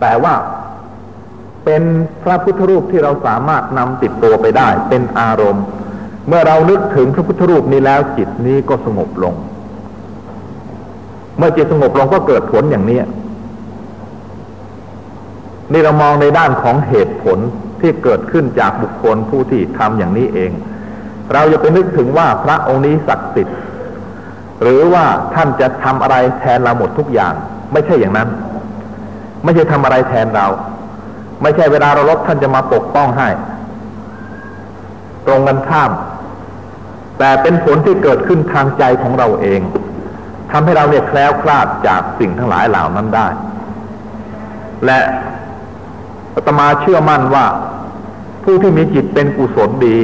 แต่ว่าเป็นพระพุทธรูปที่เราสามารถนำติดตัวไปได้ เป็นอารมณ์ เมื่อเรานึกถึงพระพุทธรูปนี้แล้วจิตนี้ก็สงบลง เมื่อจิตสงบลงก็เกิดผลอย่างนี้นี่เรามองในด้านของเหตุผลที่เกิดขึ้นจากบุคคลผู้ที่ทำอย่างนี้เอง เราจะไปนึกถึงว่าพระองค์นี้ศักดิ์สิทธิ์หรือว่าท่านจะทำอะไรแทนเราหมดทุกอย่าง ไม่ใช่อย่างนั้น ไม่ใช่ทำอะไรแทนเรา ไม่ใช่เวลาเราลบท่านจะมาปกป้องให้ ตรงกันข้าม แต่เป็นผลที่เกิดขึ้นทางใจของเราเองทำให้เราเนี่ยแคล้วคลาดจากสิ่งทั้งหลายเหล่านั้นได้ และอาตมาเชื่อมั่นว่า ผู้ที่มีจิตเป็นกุศลดี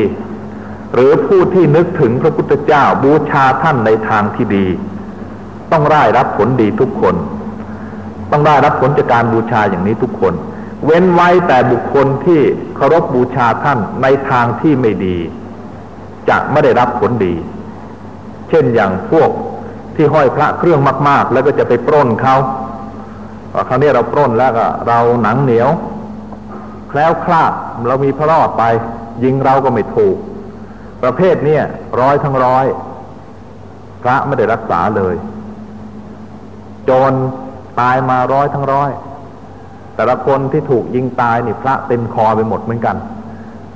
หรือผู้ที่นึกถึงพระพุทธเจ้าบูชาท่านในทางที่ดี ต้องได้รับผลดีทุกคน ต้องได้รับผลจากการบูชาอย่างนี้ทุกคน เว้นไว้แต่บุคคลที่เคารพบูชาท่านในทางที่ไม่ดี จะไม่ได้รับผลดี เช่นอย่างพวกที่ห้อยพระเครื่องมาก ๆ แล้วก็จะไปปล้นเขาคราวนี้เราปล้นแล้วก็เราหนังเหนียว แคล้วคลาดเรามีพระรอดไป ยิงเราก็ไม่ถูก ประเภทเนี้ยร้อยทั้งร้อย พระไม่ได้รักษาเลย โจร ตายมาร้อยทั้งร้อย แต่ละคนที่ถูกยิงตายนี่พระเต็มคอไปหมดเหมือนกัน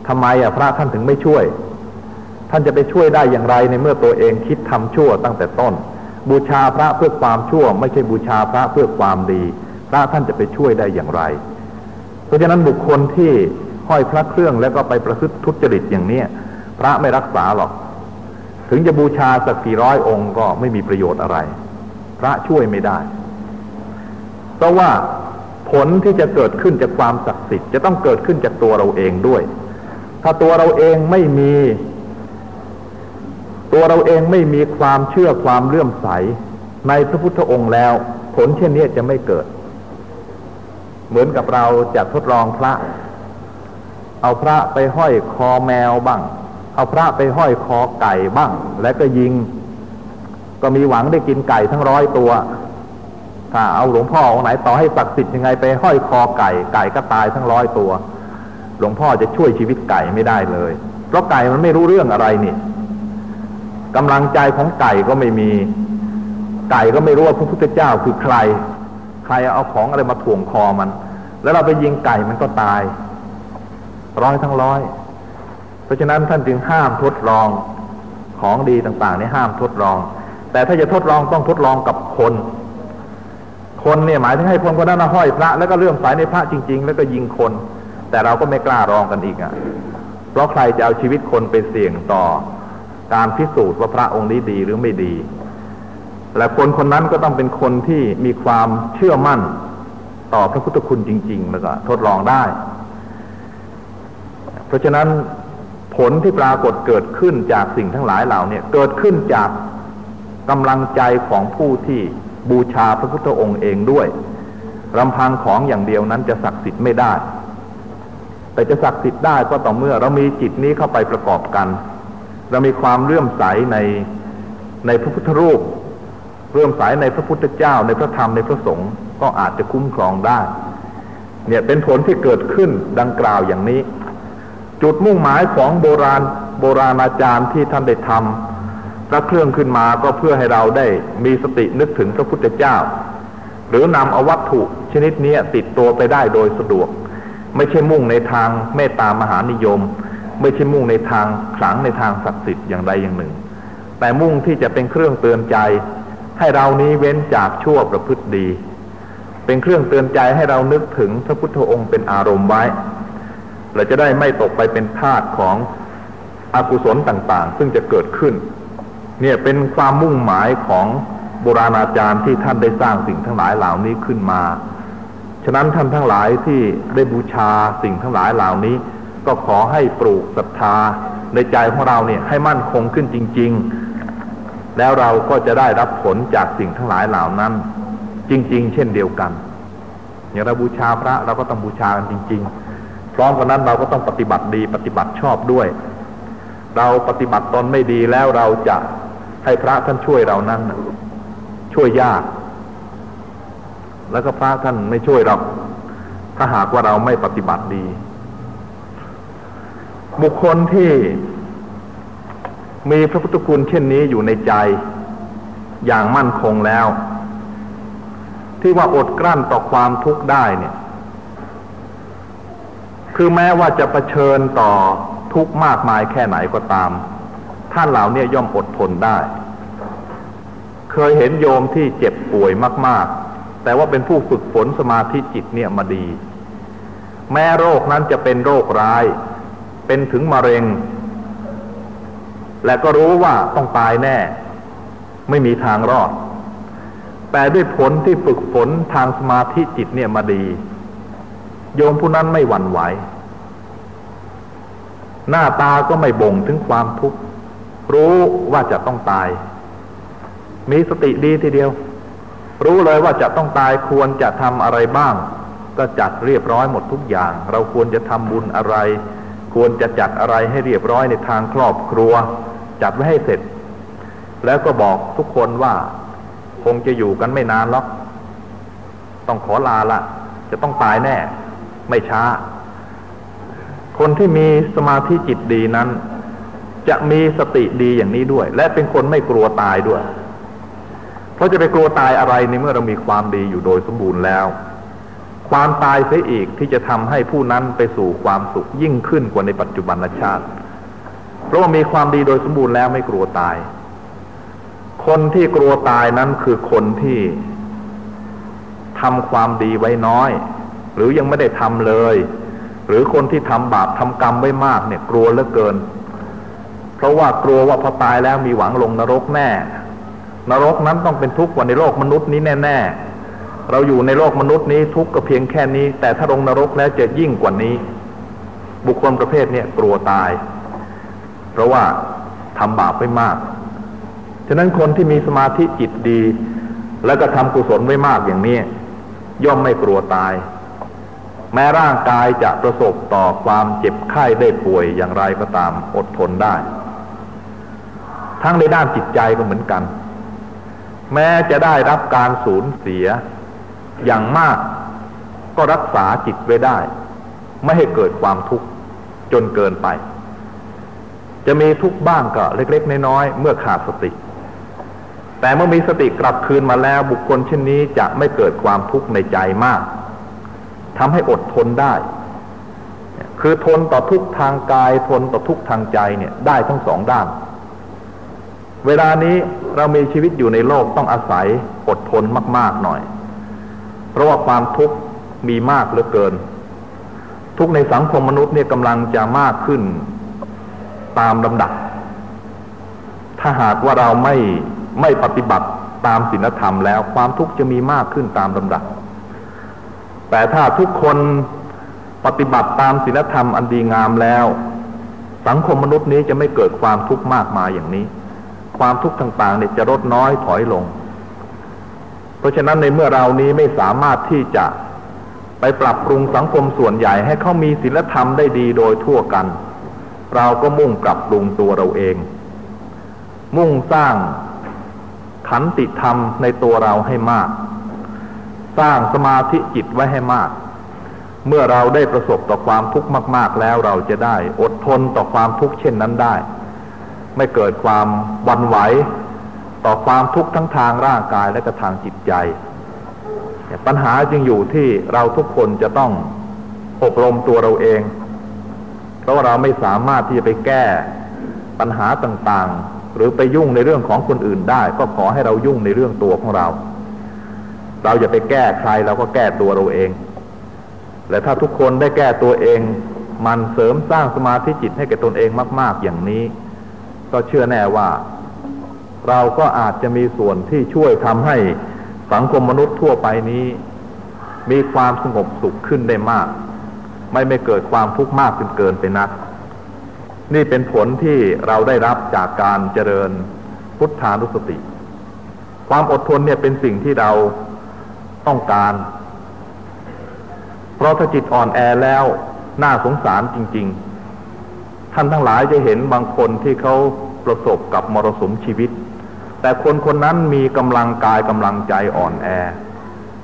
ทำไมอะพระท่านถึงไม่ช่วย ท่านจะไปช่วยได้อย่างไรในเมื่อตัวเองคิดทำชั่วตั้งแต่ต้น บูชาพระเพื่อความชั่ว ไม่ใช่บูชาพระเพื่อความดี พระท่านจะไปช่วยได้อย่างไร เพราะฉะนั้นบุคคลที่ห้อยพระเครื่องแล้วก็ไปประพฤติทุจริตอย่างเนี้ยพระไม่รักษาหรอก ถึงจะบูชาสักกี่ร้อยองค์ก็ไม่มีประโยชน์อะไร พระช่วยไม่ได้ เพราะว่าผลที่จะเกิดขึ้นจากความศักดิ์สิทธิ์จะต้องเกิดขึ้นจากตัวเราเองด้วย ถ้าตัวเราเองไม่มี ตัวเราเองไม่มีความเชื่อความเลื่อมใส ในพระพุทธองค์แล้ว ผลเช่นนี้จะไม่เกิด เหมือนกับเราจะทดลองพระ เอาพระไปห้อยคอแมวบ้าง เอาพระไปห้อยคอไก่บ้าง แล้วก็ยิง ก็มีหวังได้กินไก่ทั้งร้อยตัว ถ้าเอาหลวงพ่อองไหนต่อให้ศักดิ์สิทธิ์ยังไงไปห้อยคอไก่ไก่ก็ตายทั้งร้อยตัว หลวงพ่อจะช่วยชีวิตไก่ไม่ได้เลย เพราะไก่มันไม่รู้เรื่องอะไรนี่กำลังใจของไก่ก็ไม่มี ไก่ก็ไม่รู้ว่าพระพุทธเจ้าคือใคร ใครเอาของอะไรมาถ่วงคอมัน แล้วเราไปยิงไก่มันก็ตาย ร้อยทั้งร้อย เพราะฉะนั้นท่านจึงห้ามทดลองของดีต่างๆนี่ห้ามทดลอง แต่ถ้าจะทดลองต้องทดลองกับคน คนเนี่ยหมายถึงให้คนคนนั้นห้อยพระแล้วก็เลื่อมใสในพระจริง ๆ แล้วก็ยิงคน แต่เราก็ไม่กล้ารองกันอีกอะ เพราะใครจะเอาชีวิตคนไปเสี่ยงต่อ การพิสูจน์ว่าพระองค์นี้ดีหรือไม่ดี และคนคนนั้นก็ต้องเป็นคนที่มีความเชื่อมั่นต่อพระพุทธคุณจริง ๆ แล้วก็ทดลองได้ เพราะฉะนั้นผลที่ปรากฏเกิดขึ้นจากสิ่งทั้งหลายเหล่านี้เกิดขึ้นจากกำลังใจของผู้ที่ บูชาพระพุทธองค์เองด้วยลำพังของอย่างเดียวนั้นจะศักดิ์สิทธิ์ไม่ได้ แต่จะศักดิ์สิทธิ์ได้ก็ต่อเมื่อเรามีจิตนี้เข้าไปประกอบกัน เรามีความเลื่อมใสในในพระพุทธรูปเรื่อมสายในพระพุทธเจ้า ในพระธรรมในพระสงฆ์ก็อาจจะคุ้มครองได้ เนี่ยเป็นผลที่เกิดขึ้นดังกล่าวอย่างนี้ จุดมุ่งหมายของโบราณโบราณอาจารย์ที่ท่านได้ทำ พระเครื่องขึ้นมาก็เพื่อให้เราได้มีสตินึกถึงพระพุทธเจ้า หรือนำเอาวัตถุชนิดนี้ติดตัวไปได้โดยสะดวก ไม่ใช่มุ่งในทางเมตตามหานิยม ไม่ใช่มุ่งในทางขลังในทางศักดิ์สิทธิ์อย่างใดอย่างหนึ่ง แต่มุ่งที่จะเป็นเครื่องเตือนใจ ให้เรานี้เว้นจากชั่วประพฤติดี เป็นเครื่องเตือนใจให้เรานึกถึงพระพุทธองค์เป็นอารมณ์ไว้เราจะได้ไม่ตกไปเป็นทาสของอกุศลต่างๆ ซึ่งจะเกิดขึ้น เนี่ยเป็นความมุ่งหมายของโบราณอาจารย์ที่ท่านได้สร้างสิ่งทั้งหลายเหล่านี้ขึ้นมา ฉะนั้นท่านทั้งหลายที่ได้บูชาสิ่งทั้งหลายเหล่านี้ ก็ขอให้ปลูกศรัทธาในใจของเราเนี่ยให้มั่นคงขึ้นจริง ๆ แล้วเราก็จะได้รับผลจากสิ่งทั้งหลายเหล่านั้น จริง ๆ เช่นเดียวกัน อย่างเราบูชาพระเราก็ต้องบูชากันจริง ๆ พร้อมกันนั้นเราก็ต้องปฏิบัติดีปฏิบัติชอบด้วย เราปฏิบัติตนไม่ดีแล้วเราจะ ให้พระท่านช่วยเรานั้นช่วยยาก แล้วก็พระท่านไม่ช่วยเราถ้าหากว่าเราไม่ปฏิบัติดี บุคคลที่มีพระพุทธคุณเช่นนี้อยู่ในใจอย่างมั่นคงแล้ว ที่ว่าอดกลั้นต่อความทุกข์ได้เนี่ย คือแม้ว่าจะะเผชิญต่อทุกข์มากมายแค่ไหนก็ตาม ท่านเหล่านี้ย่อมอดทนได้ เคยเห็นโยมที่เจ็บป่วยมาก ๆ แต่ว่าเป็นผู้ฝึกฝนสมาธิจิตเนี่ยมาดี แม้โรคนั้นจะเป็นโรคร้าย เป็นถึงมะเร็ง และก็รู้ว่าต้องตายแน่ ไม่มีทางรอด แต่ด้วยผลที่ฝึกฝนทางสมาธิจิตเนี่ยมาดี โยมผู้นั้นไม่หวั่นไหวหน้าตาก็ไม่บ่งถึงความทุกข์ รู้ว่าจะต้องตาย มีสติดีทีเดียว รู้เลยว่าจะต้องตายควรจะทำอะไรบ้าง ก็จัดเรียบร้อยหมดทุกอย่าง เราควรจะทำบุญอะไร ควรจะจัดอะไรให้เรียบร้อยในทางครอบครัว จัดไว้ให้เสร็จ แล้วก็บอกทุกคนว่า คงจะอยู่กันไม่นานหรอกต้องขอลาละจะต้องตายแน่ ไม่ช้า คนที่มีสมาธิจิตดีนั้น จะมีสติดีอย่างนี้ด้วย และเป็นคนไม่กลัวตายด้วย เพราะจะไปกลัวตายอะไรในเมื่อเรามีความดีอยู่โดยสมบูรณ์แล้ว ความตายเสียอีกที่จะทำให้ผู้นั้นไปสู่ความสุขยิ่งขึ้นกว่าในปัจจุบันชาติ เพราะว่ามีความดีโดยสมบูรณ์แล้วไม่กลัวตาย คนที่กลัวตายนั้นคือคนที่ทำความดีไว้น้อย หรือยังไม่ได้ทำเลย หรือคนที่ทำบาปทำกรรมไว้มากเนี่ยกลัวเหลือเกิน เพราะว่ากลัวว่าพอตายแล้วมีหวังลงนรกแน่ นรกนั้นต้องเป็นทุกข์กว่าในโลกมนุษย์นี้แน่ ๆ เราอยู่ในโลกมนุษย์นี้ทุกข์ก็เพียงแค่นี้ แต่ถ้าลงนรกแล้วจะยิ่งกว่านี้ บุคคลประเภทนี้กลัวตาย เพราะว่าทำบาปไว้มาก ฉะนั้นคนที่มีสมาธิจิตดี แล้วก็ทำกุศลไว้มากอย่างนี้ ย่อมไม่กลัวตาย แม้ร่างกายจะประสบต่อความเจ็บไข้ได้ป่วยอย่างไรก็ตามอดทนได้ ทั้งในด้านจิตใจก็เหมือนกัน แม้จะได้รับการสูญเสียอย่างมากก็รักษาจิตไว้ได้ ไม่ให้เกิดความทุกข์จนเกินไป จะมีทุกข์บ้างก็เล็ก ๆ น้อยๆเมื่อขาดสติ แต่เมื่อมีสติกลับคืนมาแล้วบุคคลเช่นนี้จะไม่เกิดความทุกข์ในใจมากทำให้อดทนได้ คือทนต่อทุกทางกายทนต่อทุกทางใจเนี่ยได้ทั้งสองด้าน เวลานี้เรามีชีวิตอยู่ในโลกต้องอาศัยอดทนมาก ๆหน่อย เพราะว่าความทุกข์มีมากเหลือเกิน ทุกในสังคมมนุษย์เนี่ยกำลังจะมากขึ้นตามลำดับ ถ้าหากว่าเราไม่ไม่ปฏิบัติตามศีลธรรมแล้วความทุกข์จะมีมากขึ้นตามลำดับ แต่ถ้าทุกคนปฏิบัติตามศีลธรรมอันดีงามแล้ว สังคมมนุษย์นี้จะไม่เกิดความทุกข์มากมายอย่างนี้ ความทุกข์ต่างๆเนี่ยจะลดน้อยถอยลง เพราะฉะนั้นในเมื่อเรานี้ไม่สามารถที่จะไปปรับปรุงสังคมส่วนใหญ่ให้เขามีศีลธรรมได้ดีโดยทั่วกัน เราก็มุ่งปรับปรุงตัวเราเอง มุ่งสร้างขันติธรรมในตัวเราให้มาก สร้างสมาธิจิตไว้ให้มาก เมื่อเราได้ประสบต่อความทุกข์มาก ๆ แล้วเราจะได้อดทนต่อความทุกข์เช่นนั้นได้ ไม่เกิดความวันไหว ต่อความทุกข์ทั้งทางร่างกายและก็ทางจิตใจ ปัญหาจึงอยู่ที่เราทุกคนจะต้องอบรมตัวเราเอง เพราะาเราไม่สามารถที่จะไปแก้ปัญหาต่างๆ หรือไปยุ่งในเรื่องของคนอื่นได้ ก็ขอให้เรายุ่งในเรื่องตัวของเรา เราอย่าไปแก้ใครเราก็แก้ตัวเราเอง และถ้าทุกคนได้แก้ตัวเอง มันเสริมสร้างสมาธิจิตให้แก่ตนเองมาก ๆอย่างนี้ ก็เชื่อแน่ว่า เราก็อาจจะมีส่วนที่ช่วยทำให้สังคมมนุษย์ทั่วไปนี้ มีความสงบสุขขึ้นได้มาก ไม่ไม่เกิดความทุกข์มากจนเกินไปนัก นี่เป็นผลที่เราได้รับจากการเจริญพุทธานุสติ ความอดทนเนี่ยเป็นสิ่งที่เราต้องการ เพราะถ้าจิตอ่อนแอแล้วน่าสงสารจริง ๆ ท่านทั้งหลายจะเห็นบางคนที่เขาประสบกับมรสุมชีวิต แต่คนคนนั้นมีกำลังกายกำลังใจอ่อนแอ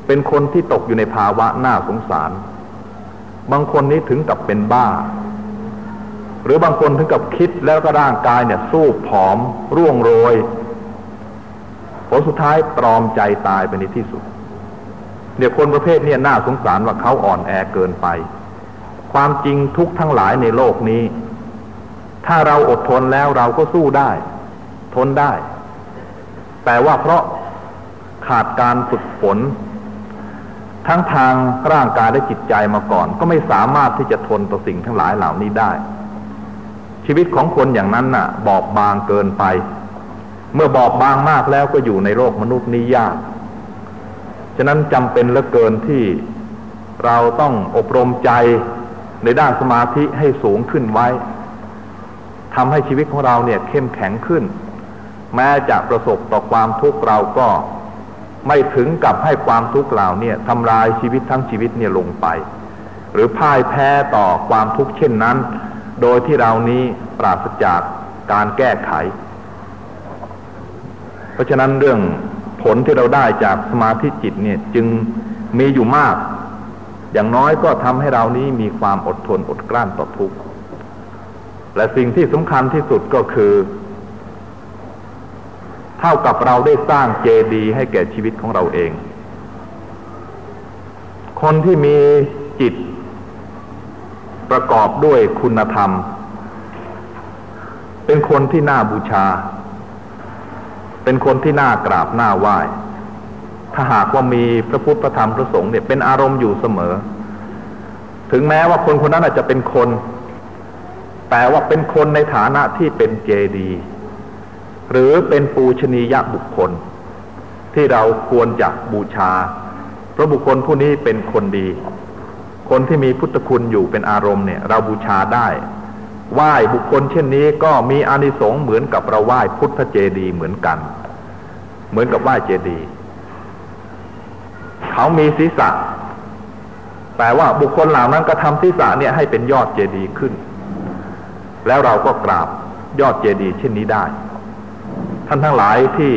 เป็นคนที่ตกอยู่ในภาวะน่าสงสาร บางคนนี้ถึงกับเป็นบ้า หรือบางคนถึงกับคิดแล้วก็ร่างกายเนี่ยสู้ผอม ร่วงโรยผลสุดท้ายตรอมใจตายไปในที่สุดเนี่ยคนประเภทนี้น่าสงสารว่าเขาอ่อนแอเกินไป ความจริงทุกทั้งหลายในโลกนี้ ถ้าเราอดทนแล้วเราก็สู้ได้ ทนได้ แต่ว่าเพราะขาดการฝึกฝน ทั้งทางร่างกายและจิตใจมาก่อน ก็ไม่สามารถที่จะทนต่อสิ่งทั้งหลายเหล่านี้ได้ ชีวิตของคนอย่างนั้นน่ะ บอบบางเกินไป เมื่อบอบบางมากแล้วก็อยู่ในโลกมนุษย์นี้ยาก ฉะนั้นจำเป็นเหลือเกินที่เราต้องอบรมใจในด้านสมาธิให้สูงขึ้นไว้ ทำให้ชีวิตของเราเนี่ยเข้มแข็งขึ้น แม้จะประสบต่อความทุกข์เราก็ไม่ถึงกับให้ความทุกข์เหล่านี้ทำลายชีวิตทั้งชีวิตเนี่ยลงไป หรือพ่ายแพ้ต่อความทุกข์เช่นนั้น โดยที่เรานี้ปราศจากการแก้ไข เพราะฉะนั้นเรื่องผลที่เราได้จากสมาธิจิตเนี่ยจึงมีอยู่มาก อย่างน้อยก็ทำให้เรานี้มีความอดทนอดกลั้นต่อทุกข์ และสิ่งที่สำคัญที่สุดก็คือ เท่ากับเราได้สร้างเจดีย์ให้แก่ชีวิตของเราเอง คนที่มีจิต ประกอบด้วยคุณธรรม เป็นคนที่น่าบูชา เป็นคนที่น่ากราบน่าไหว้ถ้าหากว่ามีพระพุทธพระธรรมพระสงฆ์เนี่ยเป็นอารมณ์อยู่เสมอ ถึงแม้ว่าคนคนนั้นอาจจะเป็นคน แต่ว่าเป็นคนในฐานะที่เป็นเจดี หรือเป็นปูชนียบุคคล ที่เราควรจะบูชา เพราะบุคคลผู้นี้เป็นคนดี คนที่มีพุทธคุณอยู่เป็นอารมณ์เนี่ย เราบูชาได้ไหว้บุคคลเช่นนี้ก็มีอานิสงส์เหมือนกับเราไหว้พุทธเจดีเหมือนกัน เหมือนกับไหว้เจดี เขามีศีรษะแต่ว่าบุคคลเหล่านั้นก็ทำศีรษะเนี่ยให้เป็นยอดเจดีขึ้น แล้วเราก็กราบยอดเจดีเช่นนี้ได้ ท่านทั้งหลายที่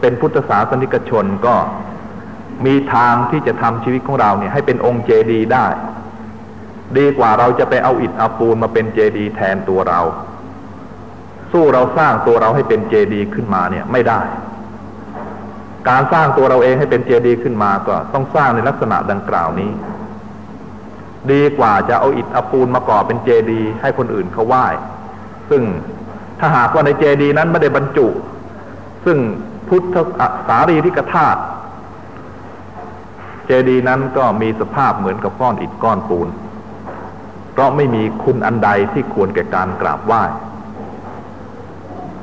เป็นพุทธศาสนิกชนก็มีทางที่จะทำชีวิตของเราเนี่ยให้เป็นองค์เจดีได้ ดีกว่าเราจะไปเอาอิฐเอาปูนมาเป็นเจดีย์แทนตัวเรา สู้เราสร้างตัวเราให้เป็นเจดีย์ขึ้นมาเนี่ยไม่ได้ การสร้างตัวเราเองให้เป็นเจดีย์ขึ้นมาก็ต้องสร้างในลักษณะดังกล่าวนี้ ดีกว่าจะเอาอิฐเอาปูนมาก่อเป็นเจดีย์ให้คนอื่นเขาไหว้ ซึ่งถ้าหากว่าในเจดีย์นั้นไม่ได้บรรจุ ซึ่งพุทธสารีริกธาตุเจดีย์นั้นก็มีสภาพเหมือนกับก้อนอิฐก้อนปูน เพราะไม่มีคุณอันใดที่ควรแก่การกราบไหว้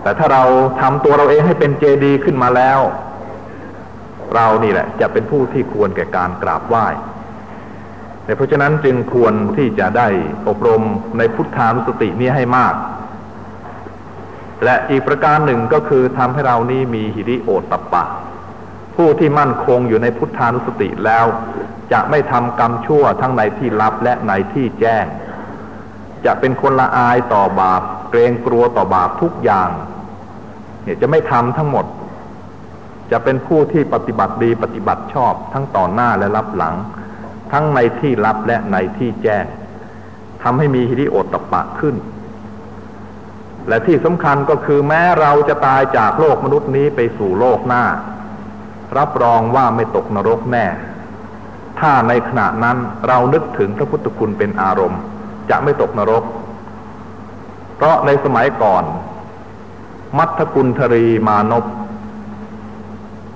แต่ถ้าเราทำตัวเราเองให้เป็นเจดีย์ขึ้นมาแล้ว เรานี่แหละจะเป็นผู้ที่ควรแก่การกราบไหว้ เพราะฉะนั้นจึงควรที่จะได้อบรมในพุทธานุสตินี้ให้มาก และอีกประการหนึ่งก็คือทำให้เรานี้มีหิริโอตตปะ ผู้ที่มั่นคงอยู่ในพุทธานุสติแล้ว จะไม่ทำกรรมชั่วทั้งในที่ลับและในที่แจ้ง จะเป็นคนละอายต่อบาป เกรงกลัวต่อบาปทุกอย่าง เนี่ยจะไม่ทำทั้งหมด จะเป็นผู้ที่ปฏิบัติดีปฏิบัติชอบทั้งต่อหน้าและรับหลัง ทั้งในที่ลับและในที่แจ้งทำให้มีฮิริโอตปะขึ้น และที่สำคัญก็คือแม้เราจะตายจากโลกมนุษย์นี้ไปสู่โลกหน้า รับรองว่าไม่ตกนรกแน่ ถ้าในขณะนั้นเรานึกถึงพระพุทธคุณเป็นอารมณ์ จะไม่ตกนรก เพราะในสมัยก่อน มัทกุลธรีมานพ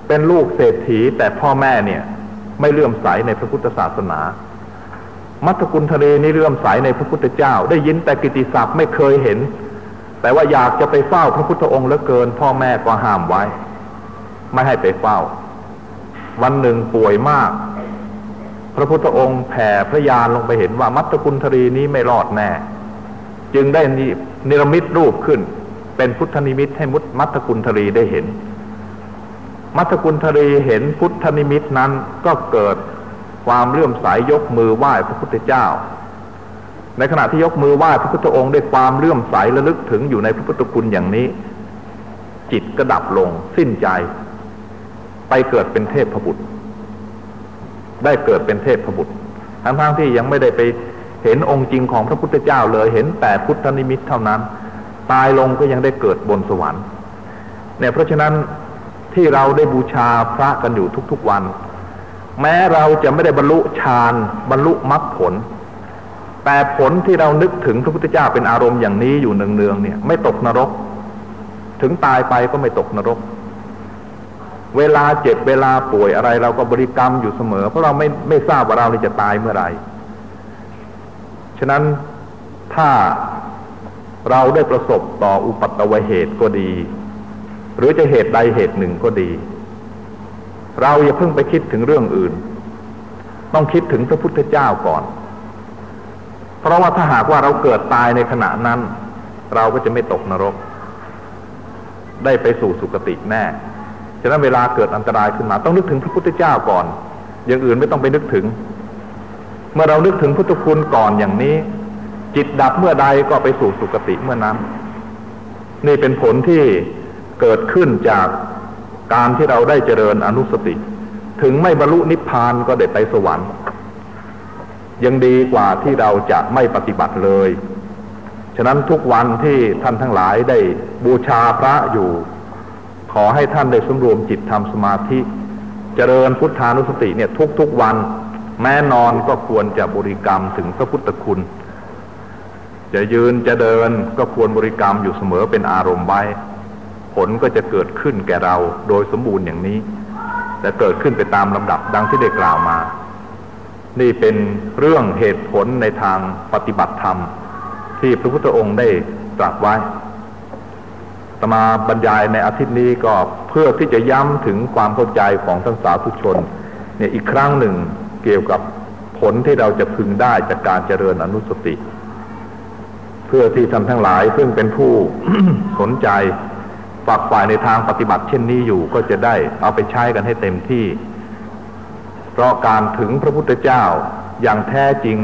เป็นลูกเศรษฐีแต่พ่อแม่เนี่ย ไม่เลื่อมใสในพระพุทธศาสนา มัทกุลธรีนี่เลื่อมใสในพระพุทธเจ้า ได้ยินแต่กิติศัพท์ไม่เคยเห็น แต่ว่าอยากจะไปเฝ้าพระพุทธองค์เหลือเกิน พ่อแม่ก็ห้ามไว้ ไม่ให้ไปเฝ้า วันหนึ่งป่วยมาก พระพุทธองค์แผ่พระยานลงไปเห็นว่ามัตตคุณทรีนี้ไม่รอดแน่ จึงได้นิรมิตรูปขึ้น เป็นพุทธนิมิตให้มุตมัตตคุณทรีได้เห็น มัตตคุณทรีเห็นพุทธนิมิตนั้นก็เกิดความเลื่อมใสยยกมือไหว้พระพุทธเจ้า ในขณะที่ยกมือไหว้พระพุทธองค์ด้วยความเลื่อมใสระลึกถึงอยู่ในพระพุทธคุณอย่างนี้ จิตก็ดับลงสิ้นใจ ไปเกิดเป็นเทพพบุตร ได้เกิดเป็นเทพบุตรทั้งๆทที่ยังไม่ได้ไปเห็นองค์จริงของพระพุทธเจ้าเลยเห็นแต่พุทธนิมิตเท่านั้น ตายลงก็ยังได้เกิดบนสวรรค์เนี่ยเพราะฉะนั้น ที่เราได้บูชาพระกันอยู่ทุกๆวัน แม้เราจะไม่ได้บรรลุฌานบรรลุมรรคผล แต่ผลที่เรานึกถึงพระพุทธเจ้าเป็นอารมณ์อย่างนี้อยู่เนืองๆเนี่ย ไม่ตกนรก ถึงตายไปก็ไม่ตกนรก เวลาเจ็บเวลาป่วยอะไร เราก็บริกรรมอยู่เสมอ เพราะเราไม่ไม่ทราบว่าเราจะตายเมื่อไหร่ฉะนั้นถ้าเราได้ประสบต่ออุปัตวเหตุก็ดี หรือจะเหตุใดเหตุหนึ่งก็ดี เราอย่าเพิ่งไปคิดถึงเรื่องอื่น ต้องคิดถึงพระพุทธเจ้าก่อน เพราะว่าถ้าหากว่าเราเกิดตายในขณะนั้น เราก็จะไม่ตกนรก ได้ไปสู่สุคติแน่ฉะนั้นเวลาเกิดอันตรายขึ้นมา ต้องนึกถึงพระพุทธเจ้าก่อน อย่างอื่นไม่ต้องไปนึกถึง เมื่อเรานึกถึงพุทธคุณก่อนอย่างนี้ จิตดับเมื่อใดก็ไปสู่สุคติเมื่อนั้น นี่เป็นผลที่ เกิดขึ้นจากการที่เราได้เจริญอนุสติ ถึงไม่บรรลุนิพพานก็ได้ไปสวรรค์ ยังดีกว่าที่เราจะไม่ปฏิบัติเลย ฉะนั้นทุกวันที่ท่านทั้งหลายได้บูชาพระอยู่ ขอให้ท่านได้สมรวมจิตทำสมาธิ เจริญพุทธานุสติเนี่ยทุกๆวัน แม้นอนก็ควรจะบริกรรมถึงพระพุทธคุณจะยืนจะเดินก็ควรบริกรรมอยู่เสมอเป็นอารมณ์ไว้ ผลก็จะเกิดขึ้นแก่เราโดยสมบูรณ์อย่างนี้ และเกิดขึ้นไปตามลำดับดังที่ได้กล่าวมา นี่เป็นเรื่องเหตุผลในทางปฏิบัติธรรม ที่พระพุทธองค์ได้ตรัสไว้ตมาบรรยายในอาทิตย์นี้ก็เพื่อที่จะย้ำถึงความเข้าใจของท่านสาธุชนเนี่ยอีกครั้งหนึ่งเกี่ยวกับผลที่เราจะพึงได้จากการเจริญอนุสติ เพื่อที่ท่านทั้งหลายซึ่งเป็นผู้สนใจ ฝักฝ่ายในทางปฏิบัติเช่นนี้อยู่ก็จะได้เอาไปใช้กันให้เต็มที่ เพราะการถึงพระพุทธเจ้าอย่างแท้จริง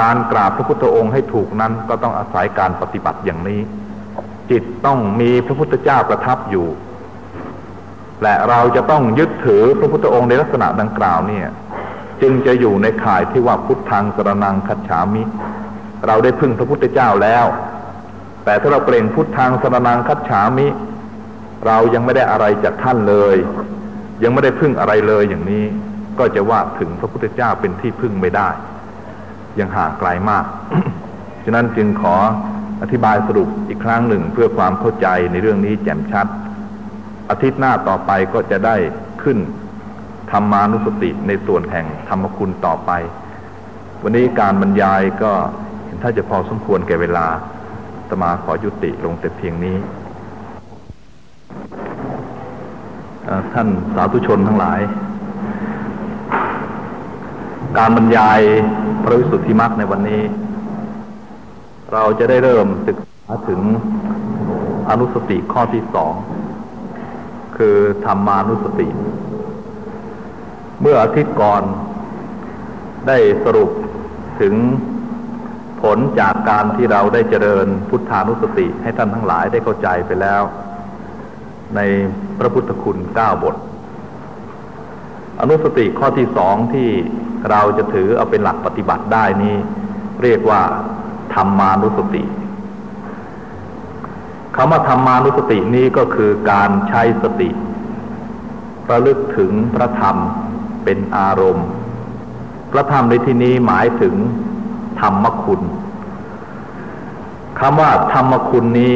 การกราบพระพุทธองค์ให้ถูกนั้นก็ต้องอาศัยการปฏิบัติอย่างนี้ จิตต้องมีพระพุทธเจ้าประทับอยู่ และเราจะต้องยึดถือพระพุทธองค์ในลักษณะดังกล่าวเนี่ย จึงจะอยู่ในข่ายที่ว่าพุทธังสรนังคัจฉามิ เราได้พึ่งพระพุทธเจ้าแล้ว แต่ถ้าเราเปล่งพุทธังสรนังคัจฉามิ เรายังไม่ได้อะไรจากท่านเลย ยังไม่ได้พึ่งอะไรเลยอย่างนี้ ก็จะว่าถึงพระพุทธเจ้าเป็นที่พึ่งไม่ได้ ยังห่างไกลมาก ฉะนั้นจึงขออธิบายสรุปอีกครั้งหนึ่งเพื่อความเข้าใจในเรื่องนี้แจ่มชัด อาทิตย์หน้าต่อไปก็จะได้ขึ้นธรรมานุสติในส่วนแห่งธรรมคุณต่อไป วันนี้การบรรยายก็ถ้าจะพอสมควรแก่เวลาตมาขอยุติลงแต่เพียงนี้ ท่านสาธุชนทั้งหลาย การบรรยายพระวิสุทธิมรรคในวันนี้ เราจะได้เริ่มศึกษาถึงอนุสติข้อที่สอง คือธรรมานุสติ เมื่ออาทิตย์ก่อนได้สรุปถึงผลจากการที่เราได้เจริญพุทธานุสติให้ท่านทั้งหลายได้เข้าใจไปแล้ว ในพระพุทธคุณเก้าบท อนุสติข้อที่สองที่เราจะถือเอาเป็นหลักปฏิบัติได้นี้ เรียกว่าธรรมานุสติคำว่าธรรมานุสตินี้ก็คือการใช้สติ ระลึกถึงพระธรรมเป็นอารมณ์ พระธรรมในที่นี้หมายถึงธรรมคุณคำว่าธรรมคุณนี้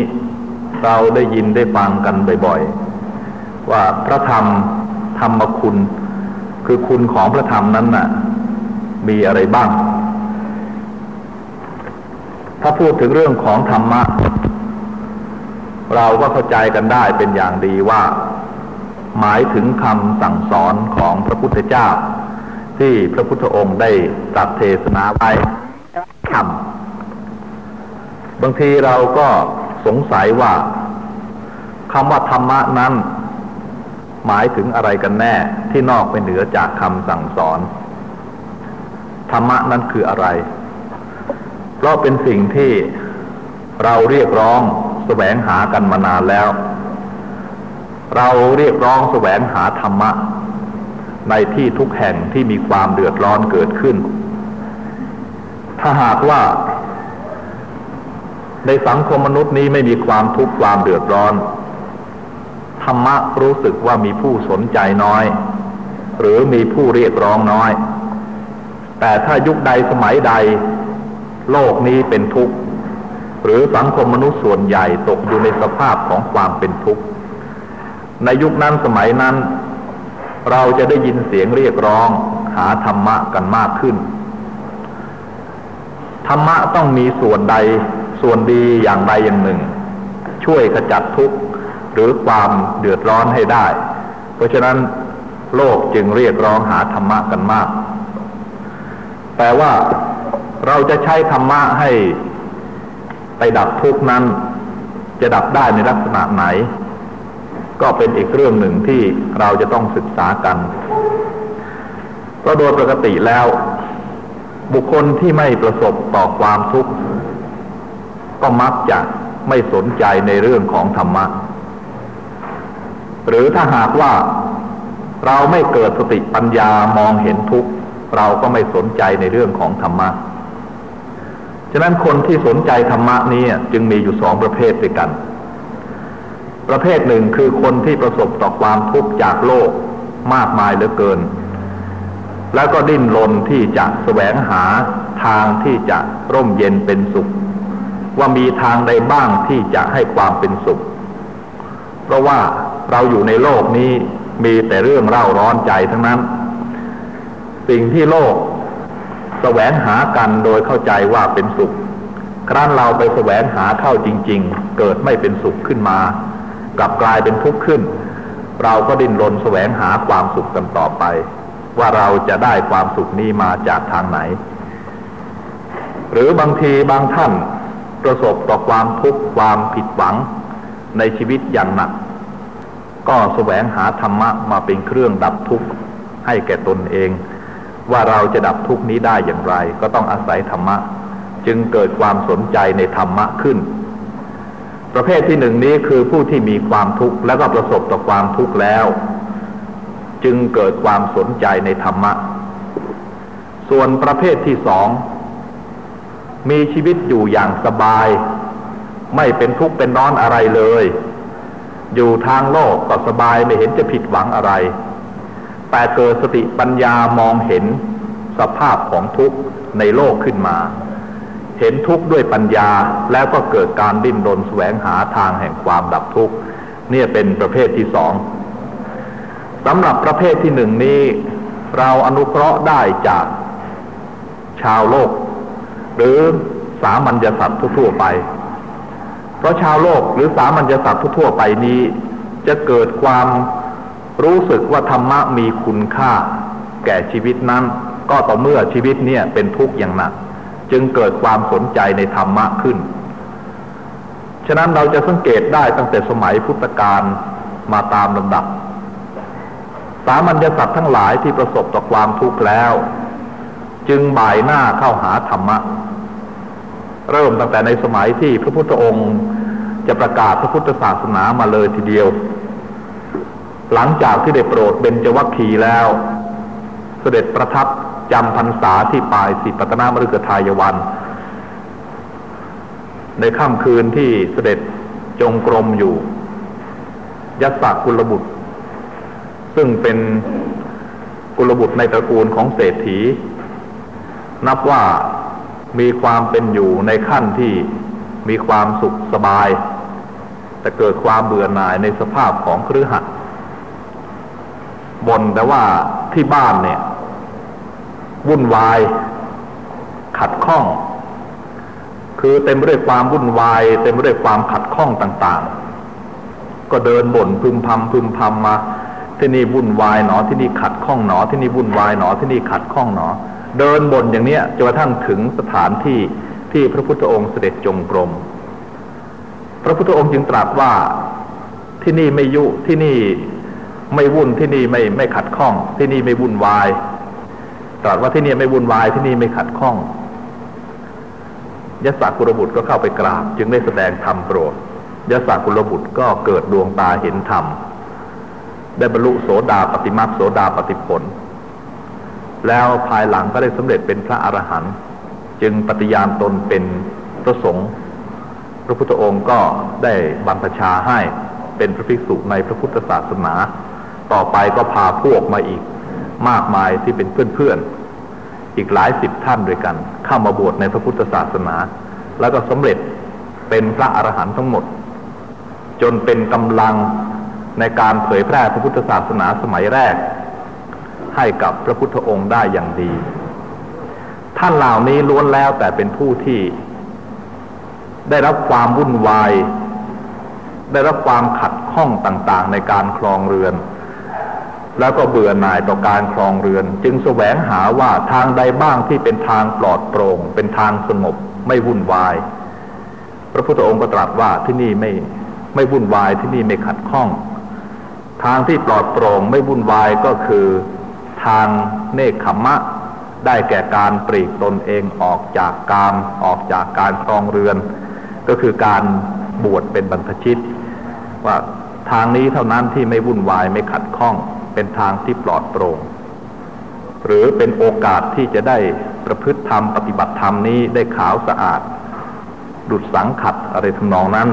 เราได้ยินได้ฟังกันบ่อยๆ ว่าพระธรรมธรรมคุณ คือคุณของพระธรรมนั้นน่ะ มีอะไรบ้าง ถ้าพูดถึงเรื่องของธรรมะ เราก็เข้าใจกันได้เป็นอย่างดีว่า หมายถึงคำสั่งสอนของพระพุทธเจ้า ที่พระพุทธองค์ได้ตรัสเทศนาไว้คำบางทีเราก็ สงสัยว่าคำว่าธรรมะนั้น หมายถึงอะไรกันแน่ที่นอกไปเหนือจากคำสั่งสอน ธรรมะนั้นคืออะไร เพราะเป็นสิ่งที่เราเรียกร้องแสวงหากันมานานแล้ว เราเรียกร้องแสวงหาธรรมะ ในที่ทุกแห่งที่มีความเดือดร้อนเกิดขึ้น ถ้าหากว่า ในสังคมมนุษย์นี้ไม่มีความทุกข์ความเดือดร้อน ธรรมะรู้สึกว่ามีผู้สนใจน้อย หรือมีผู้เรียกร้องน้อย แต่ถ้ายุคใดสมัยใด โลกนี้เป็นทุกข์หรือสังคมมนุษย์ส่วนใหญ่ตกอยู่ในสภาพของความเป็นทุกข์ในยุคนั้นสมัยนั้น เราจะได้ยินเสียงเรียกร้องหาธรรมะกันมากขึ้น ธรรมะต้องมีส่วนใด ส่วนดีอย่างใดอย่างหนึ่ง ช่วยขจัดทุกข์หรือความเดือดร้อนให้ได้ เพราะฉะนั้นโลกจึงเรียกร้องหาธรรมะกันมาก แต่ว่าเราจะใช้ธรรมะให้ไปดับทุกข์นั้น จะดับได้ในลักษณะไหน ก็เป็นอีกเรื่องหนึ่งที่เราจะต้องศึกษากันเพราะโดยปกติแล้ว บุคคลที่ไม่ประสบต่อความทุกข์ ก็มักจะไม่สนใจในเรื่องของธรรมะ หรือถ้าหากว่าเราไม่เกิดสติปัญญามองเห็นทุกข์ เราก็ไม่สนใจในเรื่องของธรรมะ ฉะนั้นคนที่สนใจธรรมะนี้จึงมีอยู่สองประเภทด้วยกัน ประเภทหนึ่งคือคนที่ประสบต่อความทุกข์จากโลกมากมายเหลือเกิน แล้วก็ดิ้นรนที่จะแสวงหาทางที่จะร่มเย็นเป็นสุข ว่ามีทางใดบ้างที่จะให้ความเป็นสุข เพราะว่าเราอยู่ในโลกนี้มีแต่เรื่องเล่าร้อนใจทั้งนั้น สิ่งที่โลกแสวงหากันโดยเข้าใจว่าเป็นสุข ครั้นเราไปแสวงหาเข้าจริง ๆ เกิดไม่เป็นสุขขึ้นมา กลับกลายเป็นทุกข์ขึ้น เราก็ดิ้นรนแสวงหาความสุขกันต่อไป ว่าเราจะได้ความสุขนี้มาจากทางไหน หรือบางทีบางท่าน ประสบต่อความทุกข์ความผิดหวังในชีวิตอย่างหนัก ก็แสวงหาธรรมะมาเป็นเครื่องดับทุกข์ให้แก่ตนเอง ว่าเราจะดับทุกข์นี้ได้อย่างไร ก็ต้องอาศัยธรรมะ จึงเกิดความสนใจในธรรมะขึ้น ประเภทที่หนึ่งนี้คือผู้ที่มีความทุกข์แล้วก็ประสบต่อความทุกข์แล้ว จึงเกิดความสนใจในธรรมะ ส่วนประเภทที่สอง มีชีวิตอยู่อย่างสบาย ไม่เป็นทุกข์เป็นร้อนอะไรเลย อยู่ทางโลกก็สบายไม่เห็นจะผิดหวังอะไร แต่เกิดสติปัญญามองเห็นสภาพของทุกข์ในโลกขึ้นมา เห็นทุกข์ด้วยปัญญาแล้วก็เกิดการดิ้นรนแสวงหาทางแห่งความดับทุกข์เนี่ยเป็นประเภทที่สองสำหรับประเภทที่หนึ่งนี้ เราอนุเคราะห์ได้จากชาวโลก หรือสามัญญสัตว์ทั่วไป เพราะชาวโลกหรือสามัญญสัตว์ทั่วไปนี้ จะเกิดความรู้สึกว่าธรรมะมีคุณค่า แก่ชีวิตนั้น ก็ต่อเมื่อชีวิตเนี่ยเป็นทุกข์อย่างหนักจึงเกิดความสนใจในธรรมะขึ้น ฉะนั้นเราจะสังเกตได้ตั้งแต่สมัยพุทธกาลมาตามลำดับ สามัญญสัตว์ทั้งหลายที่ประสบต่อความทุกข์แล้ว จึงบ่ายหน้าเข้าหาธรรมะ เริ่มตั้งแต่ในสมัยที่พระพุทธองค์จะประกาศพระพุทธศาสนามาเลยทีเดียว หลังจากที่ได้โปรดเบญจวัคคีแล้ว เสด็จประทับจำพรรษาที่ปลายสิปัตนามฤกทายวัน ในค่ำคืนที่เสด็จจงกรมอยู่ ยัสสกุลบุตร ซึ่งเป็นกุลบุตรในตระกูลของเศรษฐี นับว่า มีความเป็นอยู่ในขั้นที่มีความสุขสบาย แต่เกิดความเบื่อหน่ายในสภาพของเครือหัดบนแต่ว่าที่บ้านเนี่ย วุ่นวาย ขัดข้อง คือเต็มไปด้วยความวุ่นวาย เต็มไปด้วยความขัดข้องต่าง ๆ ก็เดินบ่นพึมพำพึมพำมาที่นี่วุ่นวายหนอที่นี่ขัดข้องหนอที่นี่วุ่นวายหนอที่นี่ขัดข้องหนอ เดินบนอย่างเนี้ยจนกระทั่งถึงสถานที่ที่พระพุทธองค์เสด็จจงกรม พระพุทธองค์จึงตรัสว่าที่นี่ไม่ยุที่นี่ไม่วุ่นที่นี่ไม่ไม่ขัดข้อง ที่นี่ไม่วุ่นวาย ตรัสว่าที่นี่ไม่วุ่นวายที่นี่ไม่ขัดข้องยศกุลบุตรก็เข้าไปกราบ จึงได้แสดงธรรมโปรดยศกุลบุตรก็เกิดดวงตาเห็นธรรมได้บรรลุโสดาปฏิมาโสดาปฏิผล แล้วภายหลังก็ได้สำเร็จเป็นพระอรหันต์จึงปฏิญาณตนเป็นพระสงฆ์พระพุทธองค์ก็ได้บรรพชาให้เป็นพระภิกษุในพระพุทธศาสนา ต่อไปก็พาพวกมาอีกมากมายที่เป็นเพื่อนๆ อีกหลายสิบท่านด้วยกัน เข้ามาบวชในพระพุทธศาสนา แล้วก็สำเร็จเป็นพระอรหันต์ทั้งหมด จนเป็นกำลังในการเผยแพร่พระพุทธศาสนาสมัยแรก ให้กับพระพุทธองค์ได้อย่างดี ท่านเหล่านี้ล้วนแล้วแต่เป็นผู้ที่ ได้รับความวุ่นวาย ได้รับความขัดข้องต่างๆ ในการครองเรือน แล้วก็เบื่อหน่ายต่อการครองเรือน จึงแสวงหาว่าทางใดบ้างที่เป็นทางปลอดโปร่ง เป็นทางสงบไม่วุ่นวาย พระพุทธองค์ก็ตรัสว่าที่นี่ไม่ไม่วุ่นวายที่นี่ไม่ขัดข้อง ทางที่ปลอดโปร่งไม่วุ่นวายก็คือ ทางเนคขมะ ได้แก่การปลีกตนเองออกจากกามออกจากการครองเรือน ก็คือการบวชเป็นบรรพชิต ว่าทางนี้เท่านั้นที่ไม่วุ่นวายไม่ขัดข้องเป็นทางที่ปลอดโปร่งหรือเป็นโอกาสที่จะได้ประพฤติธรรมปฏิบัติธรรมนี้ได้ขาวสะอาด ดุดสังขัดอะไรทำนองนั้น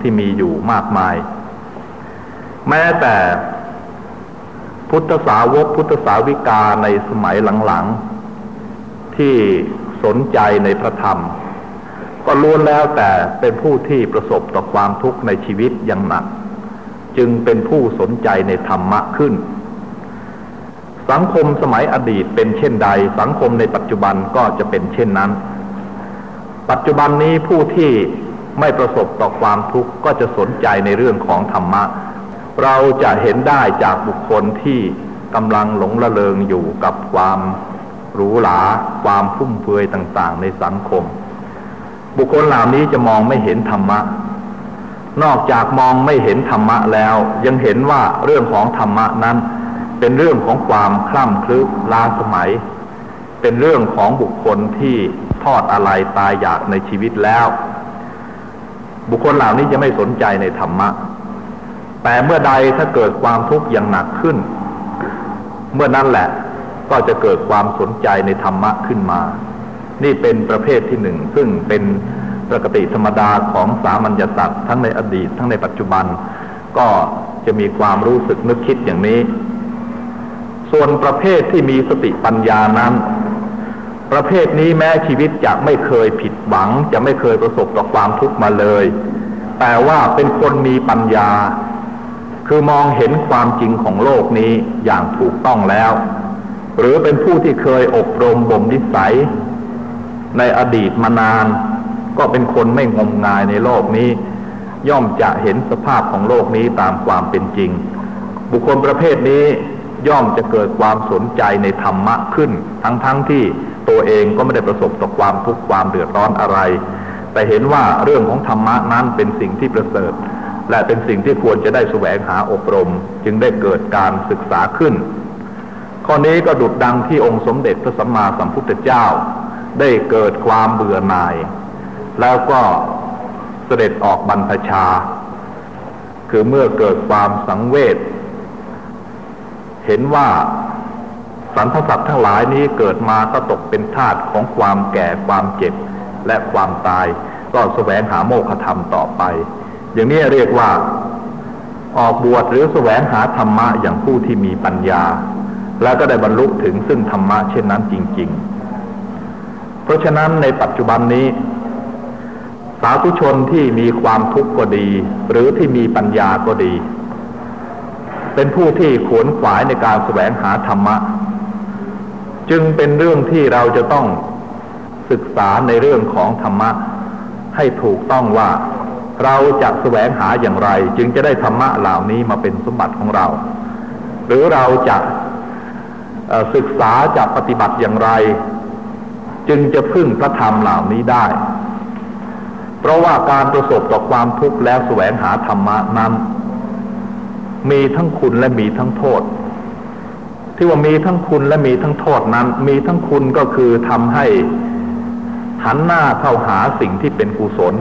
ที่มีอยู่มากมาย แม้แต่ พุทธสาวกพุทธสาวิกาในสมัยหลังๆ ที่สนใจในพระธรรม ก็ล้วนแล้วแต่เป็นผู้ที่ประสบต่อความทุกข์ในชีวิตอย่างหนัก จึงเป็นผู้สนใจในธรรมะขึ้น สังคมสมัยอดีตเป็นเช่นใด สังคมในปัจจุบันก็จะเป็นเช่นนั้น ปัจจุบันนี้ผู้ที่ไม่ประสบต่อความทุกข์ก็จะสนใจในเรื่องของธรรมะ เราจะเห็นได้จากบุคคลที่กำลังหลงละเลงอยู่กับความหรูหราความฟุ่มเฟือยต่างๆ ในสังคม บุคคลเหล่านี้จะมองไม่เห็นธรรมะ นอกจากมองไม่เห็นธรรมะแล้ว ยังเห็นว่าเรื่องของธรรมะนั้น เป็นเรื่องของความคล่ำคลึกล้าสมัย เป็นเรื่องของบุคคลที่ทอดอะไรตายอยากในชีวิตแล้ว บุคคลเหล่านี้จะไม่สนใจในธรรมะ แต่เมื่อใดถ้าเกิดความทุกข์อย่างหนักขึ้น เมื่อนั้นแหละก็จะเกิดความสนใจในธรรมะขึ้นมา นี่เป็นประเภทที่หนึ่ง ซึ่งเป็นปกติธรรมดาของสามัญญสัตว์ทั้งในอดีตทั้งในปัจจุบัน ก็จะมีความรู้สึกนึกคิดอย่างนี้ ส่วนประเภทที่มีสติปัญญานั้น ประเภทนี้แม้ชีวิตจะไม่เคยผิดหวัง จะไม่เคยประสบต่อความทุกข์มาเลย แต่ว่าเป็นคนมีปัญญา คือมองเห็นความจริงของโลกนี้อย่างถูกต้องแล้ว หรือเป็นผู้ที่เคยอบรมบ่มนิสัย ในอดีตมานาน ก็เป็นคนไม่งมงายในโลกนี้ ย่อมจะเห็นสภาพของโลกนี้ตามความเป็นจริง บุคคลประเภทนี้ย่อมจะเกิดความสนใจในธรรมะขึ้น ทั้งๆทที่ตัวเองก็ไม่ได้ประสบต่อความทุกข์ความเดือดร้อนอะไร แต่เห็นว่าเรื่องของธรรมะนั้นเป็นสิ่งที่ประเสริฐ และเป็นสิ่งที่ควรจะได้แสวงหาอบรม จึงได้เกิดการศึกษาขึ้น ข้อนี้ก็ดุดดังที่องค์สมเด็จพระสัมมาสัมพุทธเจ้า ได้เกิดความเบื่อหน่าย แล้วก็เสด็จออกบรรพชา คือเมื่อเกิดความสังเวชเห็นว่าสรรพสัตว์ทั้งหลายนี้เกิดมาก็ตกเป็นทาสของความแก่ความเจ็บและความตาย ก็แสวงหาโมฆะธรรมต่อไป อย่างนี้เรียกว่า ออกบวชหรือแสวงหาธรรมะอย่างผู้ที่มีปัญญา แล้วก็ได้บรรลุถึงซึ่งธรรมะเช่นนั้นจริง ๆ เพราะฉะนั้นในปัจจุบันนี้ สาธุชนที่มีความทุกข์ก็ดี หรือที่มีปัญญาก็ดี เป็นผู้ที่ขวนขวายในการแสวงหาธรรมะ จึงเป็นเรื่องที่เราจะต้องศึกษาในเรื่องของธรรมะให้ถูกต้องว่า เราจะแสวงหาอย่างไร จึงจะได้ธรรมะเหล่านี้มาเป็นสมบัติของเรา หรือเราจะศึกษาจะปฏิบัติอย่างไร จึงจะพึ่งพระธรรมเหล่านี้ได้ เพราะว่าการประสบต่อความทุกข์แล้วแสวงหาธรรมะนั้น มีทั้งคุณและมีทั้งโทษ ที่ว่ามีทั้งคุณและมีทั้งโทษนั้น มีทั้งคุณก็คือทำให้หันหน้าเข้าหาสิ่งที่เป็นกุศล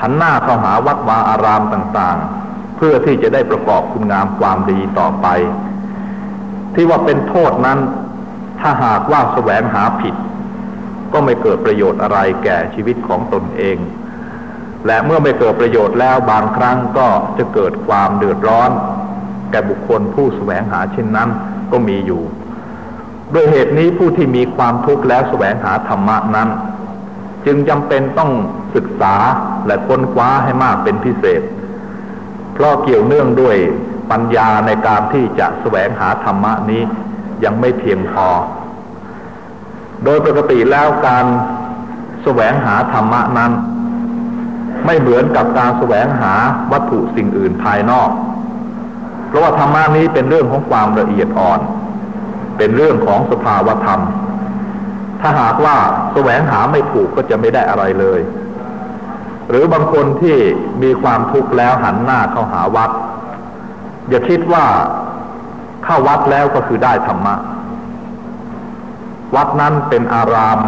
หันหน้าเข้าหาวัดวาอารามต่างๆ เพื่อที่จะได้ประกอบคุณงามความดีต่อไป ที่ว่าเป็นโทษนั้น ถ้าหากว่าแสวงหาผิด ก็ไม่เกิดประโยชน์อะไรแก่ชีวิตของตนเอง และเมื่อไม่เกิดประโยชน์แล้วบางครั้งก็จะเกิดความเดือดร้อน แก่บุคคลผู้แสวงหาเช่นนั้นก็มีอยู่ด้วยเหตุนี้ผู้ที่มีความทุกข์แล้วแสวงหาธรรมะนั้น จึงจำเป็นต้อง ศึกษาและค้นคว้าให้มากเป็นพิเศษ เพราะเกี่ยวเนื่องด้วยปัญญาในการที่จะแสวงหาธรรมะนี้ยังไม่เพียงพอ โดยปกติแล้วการแสวงหาธรรมะนั้น ไม่เหมือนกับการแสวงหาวัตถุสิ่งอื่นภายนอก เพราะว่าธรรมะนี้เป็นเรื่องของความละเอียดอ่อน เป็นเรื่องของสภาวธรรม ถ้าหากว่าแสวงหาไม่ถูกก็จะไม่ได้อะไรเลย หรือบางคนที่มีความทุกข์แล้วหันหน้าเข้าหาวัด อย่าคิดว่าเข้าวัดแล้วก็คือได้ธรรมะ วัดนั้นเป็นอาราม